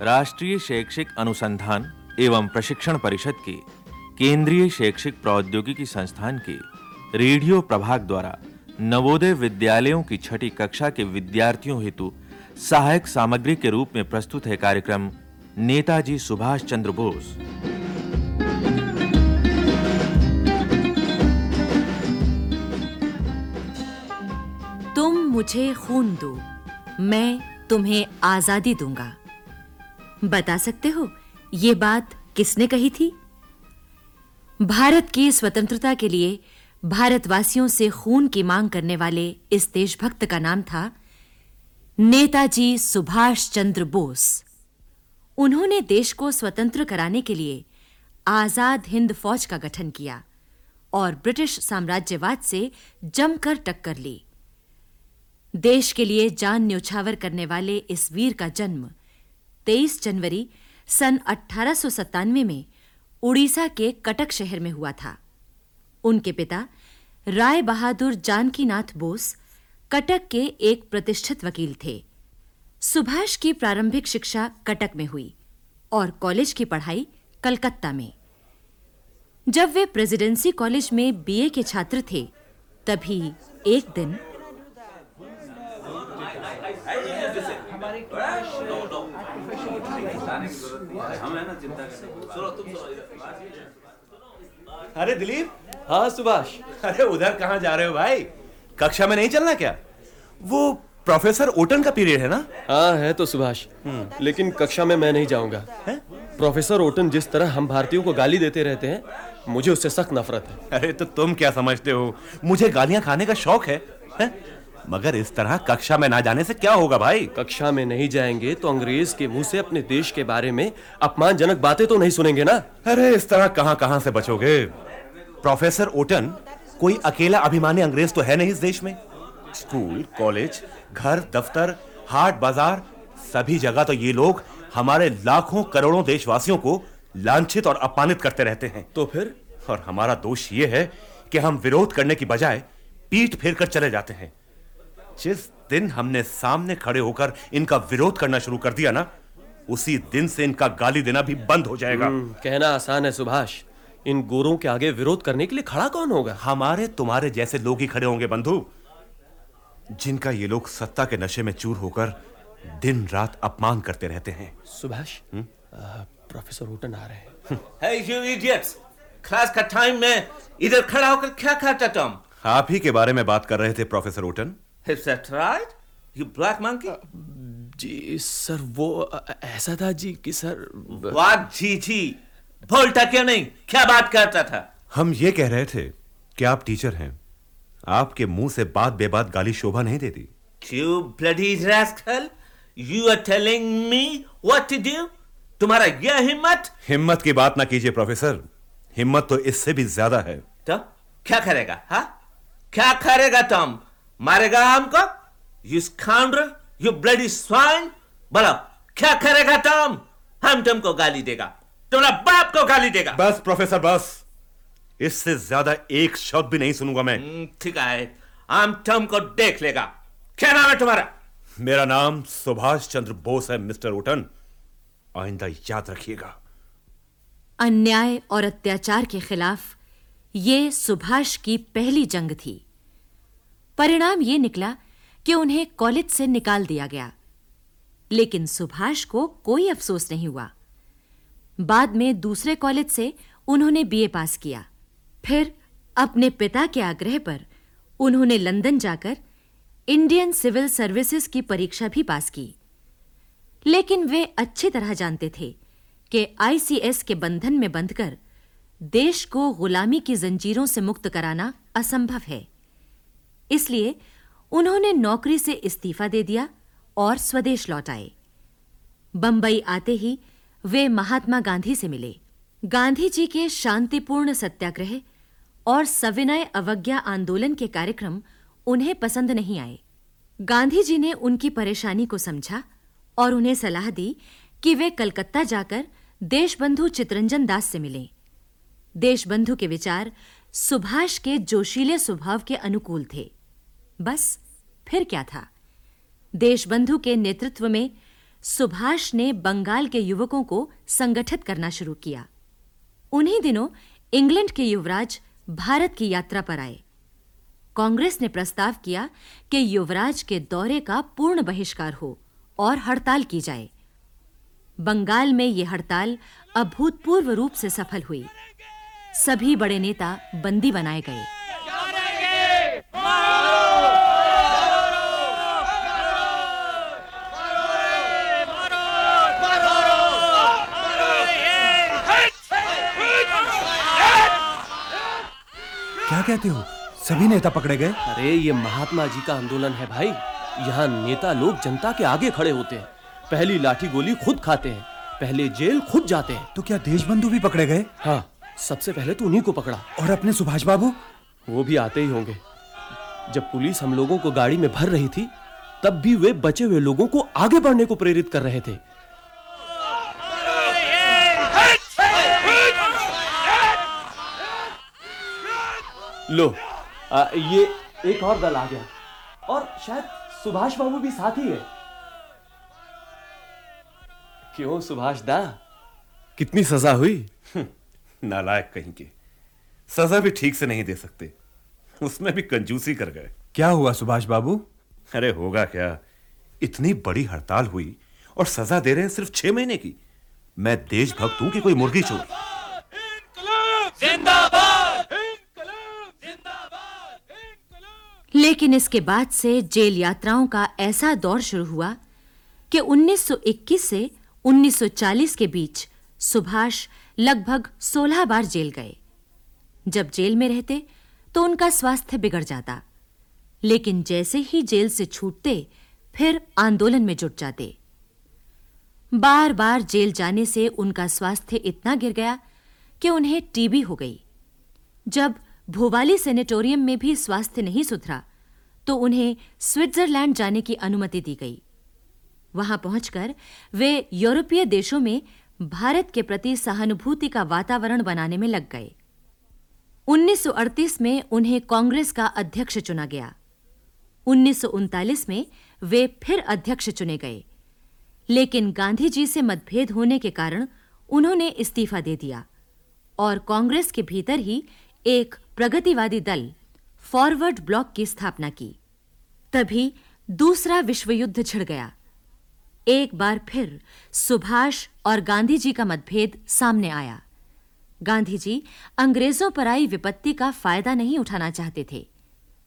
राष्ट्रीय शैक्षिक अनुसंधान एवं प्रशिक्षण परिषद के, केंद्रीय शैक्षिक प्रौद्योगिकी संस्थान के, रेडियो प्रभाग द्वारा नवोदय विद्यालयों की छठी कक्षा के विद्यार्थियों हेतु सहायक सामग्री के रूप में प्रस्तुत है कार्यक्रम नेताजी सुभाष चंद्र बोस। तुम मुझे खून दो, मैं तुम्हें आज़ादी दूँगा। बता सकते हो, ये बात किसने कही थी? भारत की स्वतंत्रता के लिए भारतवासियों से खून की मांग करने वाले इस देशभक्त का नाम था नेताजी सुभाष चंद्र बोस। उन्होंने देश को स्वतंत्र कराने के लिए आज़ाद हिंद फौज का गठन किया और ब्रिटिश साम्राज्यवाद से जमकर टक्कर ली। देश के लिए जान न्योछावर करने वाले इस वीर का जन्म 23 जनवरी सन 1897 में उड़ीसा के कटक शहर में हुआ था। उनके पिता राय बहादुर जानकीनाथ बोस कटक के एक प्रतिष्ठित वकील थे। सुभाष की प्रारंभिक शिक्षा कटक में हुई और कॉलेज की पढ़ाई कलकत्ता में। जब वे प्रेसिडेंसी कॉलेज में बीए के छात्र थे, तभी एक दिन अरे दिलीप? हाँ सुभाष। अरे उधर कहाँ जा रहे हो भाई? कक्षा में नहीं चलना क्या? वो प्रोफेसर ओटन का पीरियड है ना? हाँ है तो सुभाष। लेकिन कक्षा में मैं नहीं जाऊँगा। प्रोफेसर ओटन जिस तरह हम भारतीयों को गाली देते रहते हैं मुझे उससे सख्त नफरत है। अरे तो तुम क्या समझते हो? मुझे गालियाँ खाने का शौक है, है? मगर इस तरह कक्षा में ना जाने से क्या होगा भाई? कक्षा में नहीं जाएँगे तो अंग्रेज़ के मुँह से अपने देश के बारे में अपमानजनक बातें तो नहीं सुनेंगे ना? अरे इस तरह कहाँ कहाँ से बचोगे? प्रोफेसर ओटन कोई अकेला अभिमानी अंग्रेज़ तो है नहीं इस देश में? स्कूल कॉलेज घर दफ्तर हाट बाज़ार सभी जगह तो ये लोग हमारे लाखों करोड़ों देशवासियों को लांछित और अपमानित करते रहते हैं। तो फिर? और हमारा दोष ये है कि हम विरोध करने की बजाय पीठ फेर कर चले जाते हैं। जिस दिन हमने सामने खड़े होकर इनका विरोध करना शुरू कर दिया ना उसी दिन से इनका गाली देना भी बंद हो जाएगा। हम्म, कहना आसान है सुभाष। इन गोरों के आगे विरोध करने के लिए खड़ा कौन होगा? हमारे तुम्हारे जैसे लोग ही खड़े होंगे बंधु। जिनका ये लोग सत्ता के नशे में चूर होकर दिन रात अपमान करते रहते हैं। सुभाष आ, प्रोफेसर ओटन आ रहे हैं। You idiots! क्लास का टाइम में इधर खड़ा होकर क्या करता तुम? आप ही के बारे में बात कर रहे थे professor Oaten. Is that right? You black monkey? जी सर वो ऐसा था जी कि सर What जी जी? बोलता क्यों नहीं? क्या बात करता था? हम ये कह रहे थे कि आप टीचर हैं आपके मुँह से बात बेबात गाली शोभा नहीं देती You bloody rascal! You are telling me what to do? तुम्हारा यह हिम्मत? हिम्मत की बात ना कीजिए प्रोफेसर हिम्मत तो इससे भी ज़्यादा है तो क्या करेगा? हाँ? क्या करेगा तुम? मारेगा हमको? You scoundrel! You bloody swine! बोलो क्या करेगा तुम? हम तुमको गाली देगा। तुम्हारा बाप को गाली देगा। बस प्रोफेसर बस। इससे ज़्यादा एक शब्द भी नहीं सुनूँगा मैं। हम्म, ठीक है। हम तुमको देख लेगा। क्या नाम है तुम्हारा? मेरा नाम सुभाष चंद्र बोस है मिस्टर ओटन आइंदा याद रखिएगा। अन्याय और अत्याचार के खिलाफ ये सुभाष की पहली जंग थी। परिणाम ये निकला कि उन्हें कॉलेज से निकाल दिया गया। लेकिन सुभाष को कोई अफसोस नहीं हुआ। बाद में दूसरे कॉलेज से उन्होंने बीए पास किया। फिर अपने पिता के आग्रह पर उन्होंने लंदन जाकर इंडियन सिविल सर्विसेज़ की परीक्षा भी पास की। लेकिन वे अच्छी तरह जानते थे कि आईसीएस के बंधन में बंधकर देश को गुलामी की जंजीरों से मुक्त कराना असंभव है। इसलिए उन्होंने नौकरी से इस्तीफा दे दिया और स्वदेश लौट आए। बंबई आते ही वे महात्मा गांधी से मिले। गांधी जी के शांतिपूर्ण सत्याग्रह और सविनय अवज्ञा आंदोलन के कार्यक्रम उन्हें पसंद नहीं आए। गांधी जी ने उनकी परेशानी को समझा और उन्हें सलाह दी कि वे कलकत्ता जाकर देशबंधु चितरंजन दास से मिलें। देशबंधु के विचार सुभाष के जोशीले स्वभाव के अनुकूल थे। बस, फिर क्या था? देशबंधु के नेतृत्व में सुभाष ने बंगाल के युवकों को संगठित करना शुरू किया। उन्हीं दिनों इंग्लैंड के युवराज भारत की यात्रा पर आए। कांग्रेस ने प्रस्ताव किया कि युवराज के दौरे का पूर्ण बहिष्कार हो और हड़ताल की जाए। बंगाल में यह हड़ताल अभूतपूर्व रूप से सफल हुई। सभी बड़े नेता बंदी बनाए गए। कहते हो? सभी नेता पकड़े गए? अरे ये महात्मा जी का आंदोलन है भाई। यहाँ नेता लोग जनता के आगे खड़े होते हैं। पहली लाठी गोली खुद खाते हैं। पहले जेल खुद जाते हैं। तो क्या देशबंधु भी पकड़े गए? हाँ सबसे पहले तो उन्हीं को पकड़ा। और अपने सुभाष बाबू? वो भी आते ही होंगे। जब पुलिस हम लोगों को गाड़ी में भर रही थी तब भी वे बचे हुए लोगों को आगे बढ़ने को प्रेरित कर रहे थे। लो। आ, ये एक और दल आ गया। और शायद सुभाष बाबू भी साथ ही है। क्यों सुभाष दा? कितनी सजा हुई? नालायक कहीं के। सजा भी ठीक से नहीं दे सकते। उसमें भी कंजूसी कर गए। क्या हुआ सुभाष बाबू? अरे होगा क्या? इतनी बड़ी हड़ताल हुई और सजा दे रहे हैं सिर्फ़ छह महीने की। मैं देशभक्त हूँ कि कोई मुर्गी चोर। लेकिन इसके बाद से जेल यात्राओं का ऐसा दौर शुरू हुआ कि 1921 से 1940 के बीच सुभाष लगभग 16 बार जेल गए। जब जेल में रहते तो उनका स्वास्थ्य बिगड़ जाता। लेकिन जैसे ही जेल से छूटते, फिर आंदोलन में जुट जाते। बार-बार जेल जाने से उनका स्वास्थ्य इतना गिर गया कि उन्हें टीबी हो गई। जब भोवाली सेनेटोरियम में भी स्वास्थ्य नहीं सुधरा तो उन्हें स्विट्जरलैंड जाने की अनुमति दी गई। वहाँ पहुंचकर वे यूरोपीय देशों में भारत के प्रति सहानुभूति का वातावरण बनाने में लग गए। 1938 में उन्हें कांग्रेस का अध्यक्ष चुना गया। उन्नीस सौ उनतालीस में वे फिर अध्यक्ष चुने गए। लेकिन गांधी जी से मतभेद होने के कारण उन्होंने इस्तीफा दे दिया और कांग्रेस के भीतर ही एक प्रगतिवादी दल फॉरवर्ड ब्लॉक की स्थापना की। तभी दूसरा विश्व युद्ध छिड़ गया। एक बार फिर सुभाष और गांधी जी का मतभेद सामने आया। गांधी जी अंग्रेज़ों पर आई विपत्ति का फ़ायदा नहीं उठाना चाहते थे,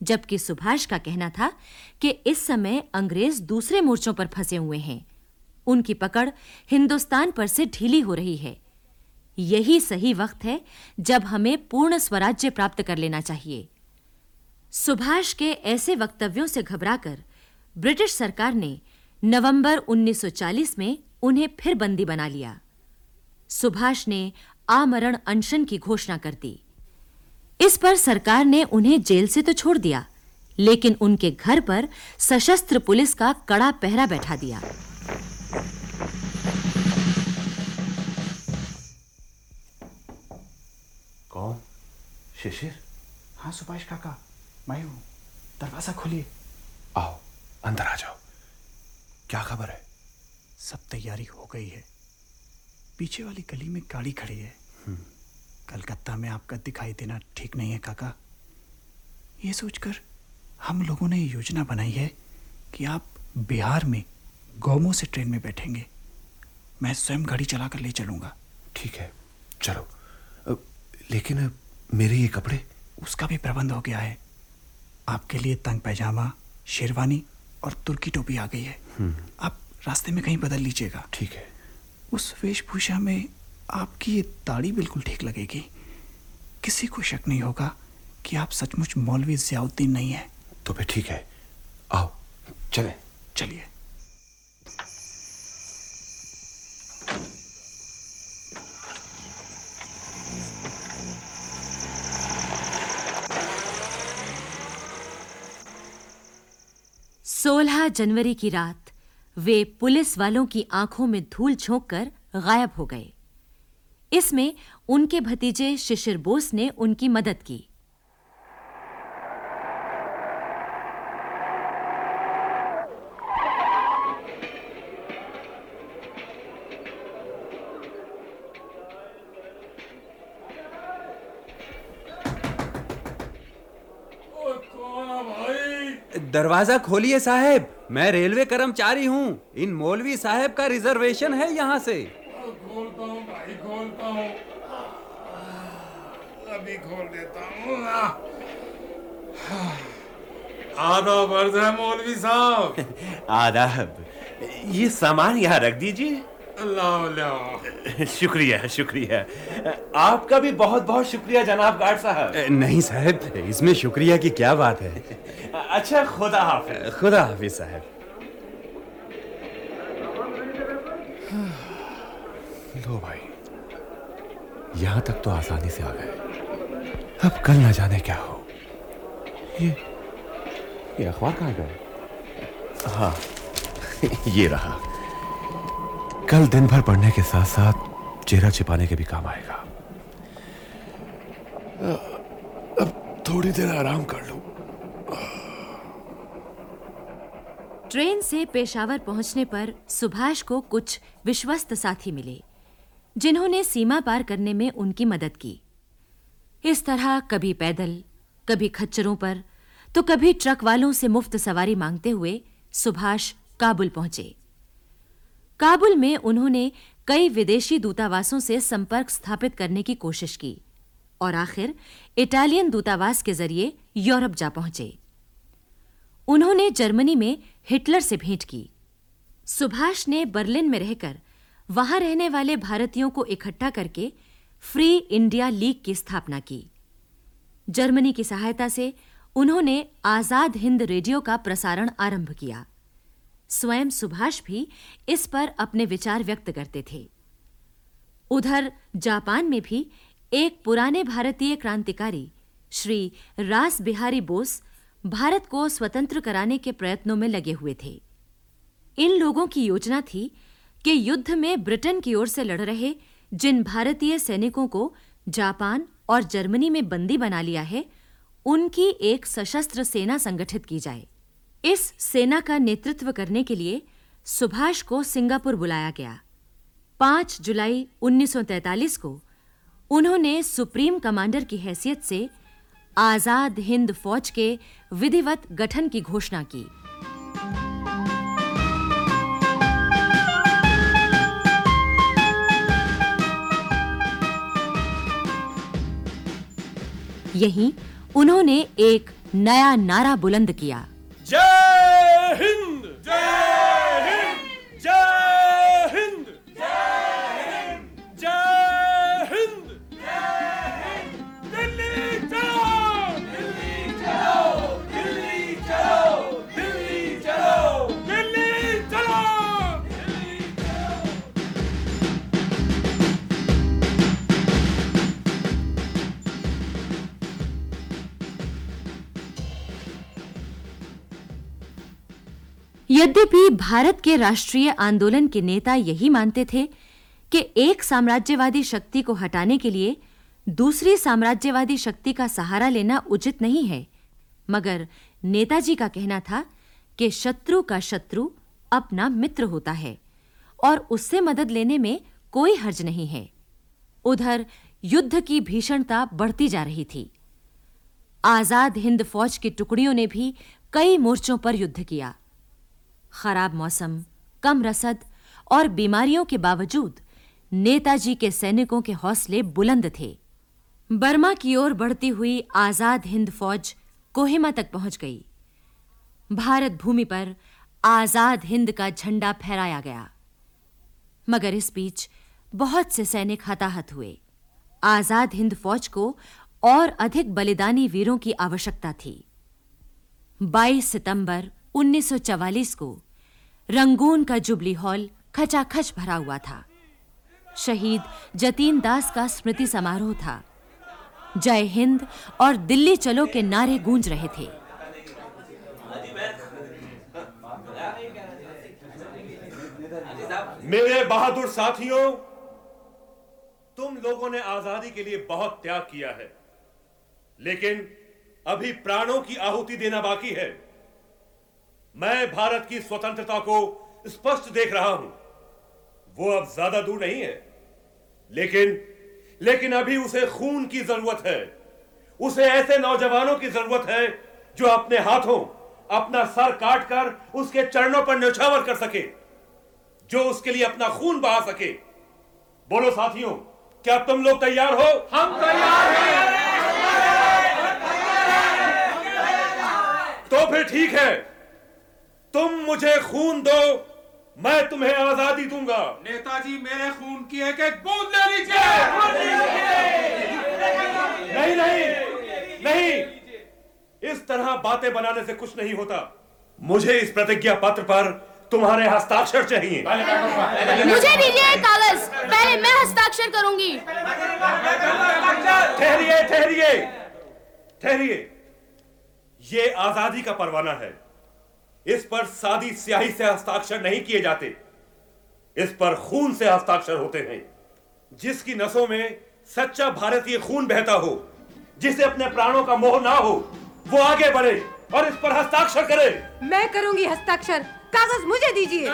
जबकि सुभाष का कहना था कि इस समय अंग्रेज़ दूसरे मोर्चों पर फंसे हुए हैं। उनकी पकड़ हिंदुस्तान पर से ढीली हो रही है। यही सही वक्त है जब हमें पूर्ण स्वराज्य प्राप्त कर लेना चाहिए। सुभाष के ऐसे वक्तव्यों से घबराकर ब्रिटिश सरकार ने नवंबर 1940 में उन्हें फिर बंदी बना लिया। सुभाष ने आमरण अनशन की घोषणा कर दी। इस पर सरकार ने उन्हें जेल से तो छोड़ दिया लेकिन उनके घर पर सशस्त्र पुलिस का कड़ा पहरा बैठा दिया। कौन? शिशिर? हाँ सुभाष काका। मैं हूँ दरवाज़ा खोलिए। आओ अंदर आ जाओ। क्या खबर है? सब तैयारी हो गई है। पीछे वाली गली में गाड़ी खड़ी है। कलकत्ता में आपका दिखाई देना ठीक नहीं है काका। ये सोचकर हम लोगों ने योजना बनाई है कि आप बिहार में गोमो से ट्रेन में बैठेंगे। मैं स्वयं गाड़ी चलाकर ले चलूँगा। ठीक है चलो। लेकिन मेरे ये कपड़े? उसका भी प्रबंध हो गया है। आपके लिए तंग पैजामा शेरवानी और तुर्की टोपी आ गई है। आप रास्ते में कहीं बदल लीजिएगा। ठीक है। उस वेशभूषा में आपकी ये दाढ़ी बिल्कुल ठीक लगेगी। किसी को शक नहीं होगा कि आप सचमुच मौलवी जियाउद्दीन नहीं है। तो फिर ठीक है। आओ चले। चलिए। सोलह जनवरी की रात, वे पुलिस वालों की आँखों में धूल झोंक कर गायब हो गए। इसमें उनके भतीजे शिशिर बोस ने उनकी मदद की। दरवाज़ा खोलिए साहब। मैं रेलवे कर्मचारी हूँ। इन मौलवी साहब का रिजर्वेशन है यहाँ से। खोलता हूँ भाई खोलता हूँ। अभी खोल देता हूँ। आधा वर्ष है मौलवी साहब। आदाब ये सामान यहाँ रख दीजिए। शुक्रिया शुक्रिया। आपका भी बहुत बहुत शुक्रिया जनाब गार्ड साहब। नहीं साहब इसमें शुक्रिया की क्या बात है? अच्छा खुदा हाफिज। खुदा हाफिज साहब। लो भाई यहाँ तक तो आसानी से आ गए। अब कल ना जाने क्या हो? ये ये अखबार कहाँ गया हाँ ये रहा। कल दिन भर पढ़ने के साथ साथ चेहरा छिपाने के भी काम आएगा। अब थोड़ी देर आराम कर लूँ। ट्रेन से पेशावर पहुँचने पर सुभाष को कुछ विश्वस्त साथी मिले जिन्होंने सीमा पार करने में उनकी मदद की। इस तरह कभी पैदल कभी खच्चरों पर तो कभी ट्रक वालों से मुफ़्त सवारी मांगते हुए सुभाष काबुल पहुँचे। काबुल में उन्होंने कई विदेशी दूतावासों से संपर्क स्थापित करने की कोशिश की और आखिर इटालियन दूतावास के ज़रिए यूरोप जा पहुँचे। उन्होंने जर्मनी में हिटलर से भेंट की। सुभाष ने बर्लिन में रहकर वहाँ रहने वाले भारतीयों को इकट्ठा करके फ्री इंडिया लीग की स्थापना की। जर्मनी की सहायता से उन्होंने आज़ाद हिंद रेडियो का प्रसारण आरंभ किया। स्वयं सुभाष भी इस पर अपने विचार व्यक्त करते थे। उधर जापान में भी एक पुराने भारतीय क्रांतिकारी, श्री रास बिहारी बोस, भारत को स्वतंत्र कराने के प्रयत्नों में लगे हुए थे। इन लोगों की योजना थी कि युद्ध में ब्रिटेन की ओर से लड़ रहे जिन भारतीय सैनिकों को जापान और जर्मनी में बंदी बना लिया है, उनकी एक सशस्त्र सेना संगठित की जाए। इस सेना का नेतृत्व करने के लिए सुभाष को सिंगापुर बुलाया गया। 5 जुलाई 1943 को उन्होंने सुप्रीम कमांडर की हैसियत से आज़ाद हिंद फौज के विधिवत गठन की घोषणा की। यहीं उन्होंने एक नया नारा बुलंद किया। यद्यपि भारत के राष्ट्रीय आंदोलन के नेता यही मानते थे कि एक साम्राज्यवादी शक्ति को हटाने के लिए दूसरी साम्राज्यवादी शक्ति का सहारा लेना उचित नहीं है। मगर नेताजी का कहना था कि शत्रु का शत्रु अपना मित्र होता है और उससे मदद लेने में कोई हर्ज नहीं है। उधर युद्ध की भीषणता बढ़ती जा रही थी। आज़ाद हिंद फौज की टुकड़ियों ने भी कई मोर्चों पर युद्ध किया। खराब मौसम, कम रसद और बीमारियों के बावजूद नेताजी के सैनिकों के हौसले बुलंद थे। बर्मा की ओर बढ़ती हुई आज़ाद हिंद फौज कोहिमा तक पहुँच गई। भारत भूमि पर आज़ाद हिंद का झंडा फहराया गया। मगर इस बीच बहुत से सैनिक हताहत हुए। आज़ाद हिंद फौज को और अधिक बलिदानी वीरों की आवश्यकता थी। 22 सितंबर 1944 को रंगून का जुबली हॉल खचाखच भरा हुआ था। शहीद जतीन दास का स्मृति समारोह था। जय हिंद और दिल्ली चलो के नारे गूंज रहे थे। मेरे बहादुर साथियों, तुम लोगों ने आज़ादी के लिए बहुत त्याग किया है, लेकिन अभी प्राणों की आहुति देना बाकी है। मैं भारत की स्वतंत्रता को स्पष्ट देख रहा हूँ। वो अब ज़्यादा दूर नहीं है। लेकिन लेकिन अभी उसे खून की ज़रूरत है। उसे ऐसे नौजवानों की ज़रूरत है जो अपने हाथों अपना सर काट कर उसके चरणों पर न्यौछावर कर सके जो उसके लिए अपना खून बहा सके। बोलो साथियों क्या तुम लोग तैयार हो? हम तैयार हैं। तो फिर ठीक है। तुम मुझे खून दो मैं तुम्हें आज़ादी दूँगा। नेताजी मेरे खून की एक एक बूंद ले लीजिए। नहीं नहीं नहीं। इस तरह बातें बनाने से कुछ नहीं होता। मुझे इस प्रतिज्ञा पत्र पर तुम्हारे हस्ताक्षर चाहिए। मुझे दीजिए कागज़। पहले मैं हस्ताक्षर करूँगी। ठहरिए ठहरिए ठहरिए। ये आज़ादी का परवाना है। इस पर सादी स्याही से हस्ताक्षर नहीं किए जाते। इस पर खून से हस्ताक्षर होते हैं। जिसकी नसों में सच्चा भारतीय खून बहता हो जिसे अपने प्राणों का मोह ना हो वो आगे बढ़े और इस पर हस्ताक्षर करे। मैं करूँगी हस्ताक्षर। कागज़ मुझे दीजिए।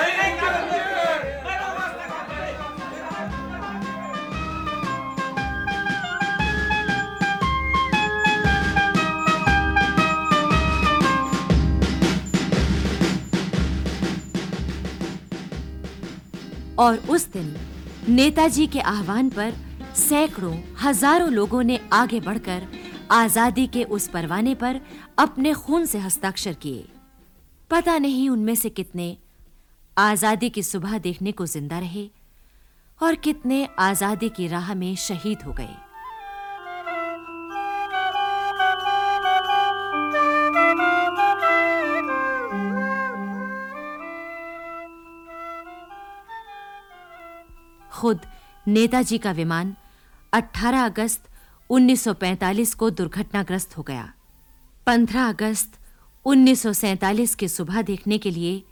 और उस दिन नेताजी के आह्वान पर सैकड़ों, हज़ारों लोगों ने आगे बढ़कर आज़ादी के उस परवाने पर अपने खून से हस्ताक्षर किए। पता नहीं उनमें से कितने आज़ादी की सुबह देखने को ज़िंदा रहे और कितने आज़ादी की राह में शहीद हो गए। खुद नेताजी का विमान 18 अगस्त 1945 को दुर्घटनाग्रस्त हो गया। 15 अगस्त 1947 की सुबह देखने के लिए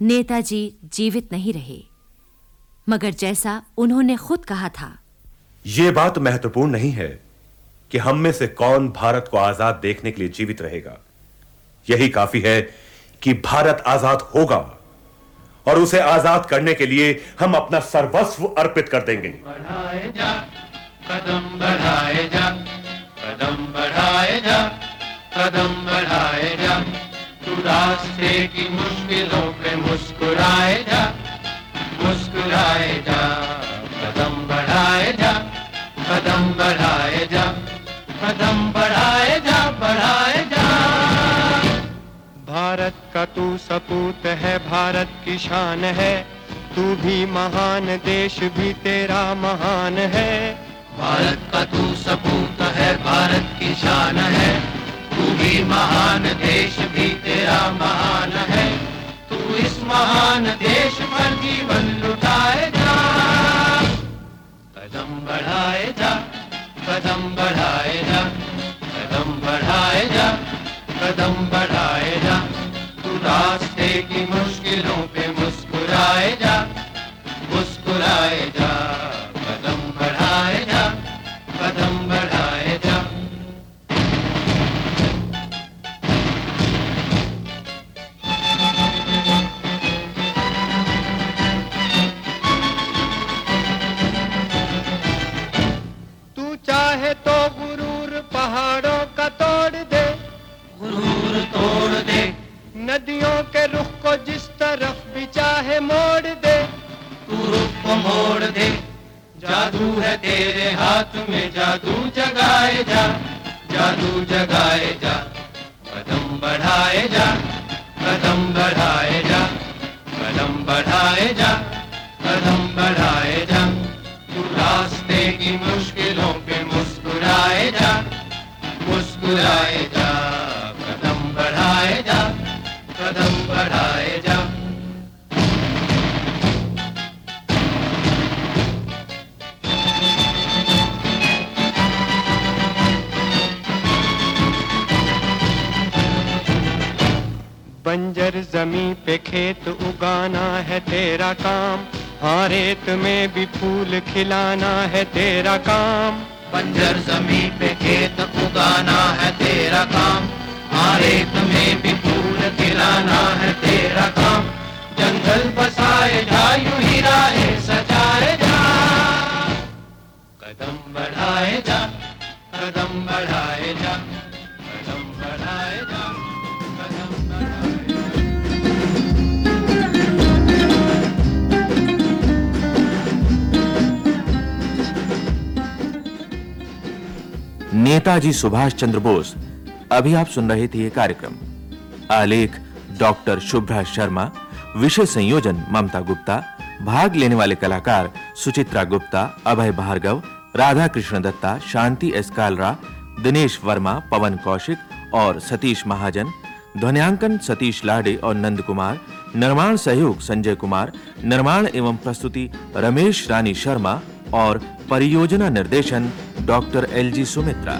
नेताजी जीवित नहीं रहे। मगर जैसा उन्होंने खुद कहा था यह बात महत्वपूर्ण नहीं है कि हम में से कौन भारत को आज़ाद देखने के लिए जीवित रहेगा। यही काफ़ी है कि भारत आज़ाद होगा। और उसे आज़ाद करने के लिए हम अपना सर्वस्व अर्पित कर देंगे। बढ़ाए जा, कदम बढ़ाए जा, कदम बढ़ाए जा, कदम बढ़ाए जा तू रास्ते की मुश्किलों पे मुस्कुराए जा मुस्कुराए जा, कदम बढ़ाए जा, कदम बढ़ाए जा, कदम बढ़ाए तू सपूत है, भारत की शान है। तू भी महान देश भी तेरा महान है। भारत का तू सपूत है, भारत की शान है। तू भी महान देश भी तेरा महान है। तू इस महान देश पर जीवन लुटाए जा। कदम बढ़ाए जा, कदम बढ़ाए जा, कदम बढ़ाए जा, कदम बढ़ाए जा। रास्ते की मुश्किलों पे मुस्कुराए जा मुस्कुराए जा। जादू पे खेत उगाना है तेरा काम। हाँ रेत में भी फूल खिलाना है तेरा काम। बंजर ज़मीन पे खेत उगाना है तेरा काम। हाँ रेत में भी फूल खिलाना है तेरा काम। जंगल बसाए जा यूँ ही सजाए जा। कदम बढ़ाए जा, कदम बढ़ाए जा। नेताजी सुभाष चंद्र बोस, अभी आप सुन रहे थे ये कार्यक्रम। आलेख, डॉक्टर शुभ्रा शर्मा, विषय संयोजन ममता गुप्ता, भाग लेने वाले कलाकार सुचित्रा गुप्ता, अभय भार्गव राधा कृष्ण दत्ता, शांति एस कालरा, दिनेश वर्मा, पवन कौशिक और सतीश महाजन, ध्वनियांकन सतीश लाडे और नंद कुमार, निर्माण सहयोग संजय कुमार, निर्माण एवं प्रस्तुति रमेश रानी शर्मा और परियोजना निर्देशन डॉक्टर एलजी सुमित्रा।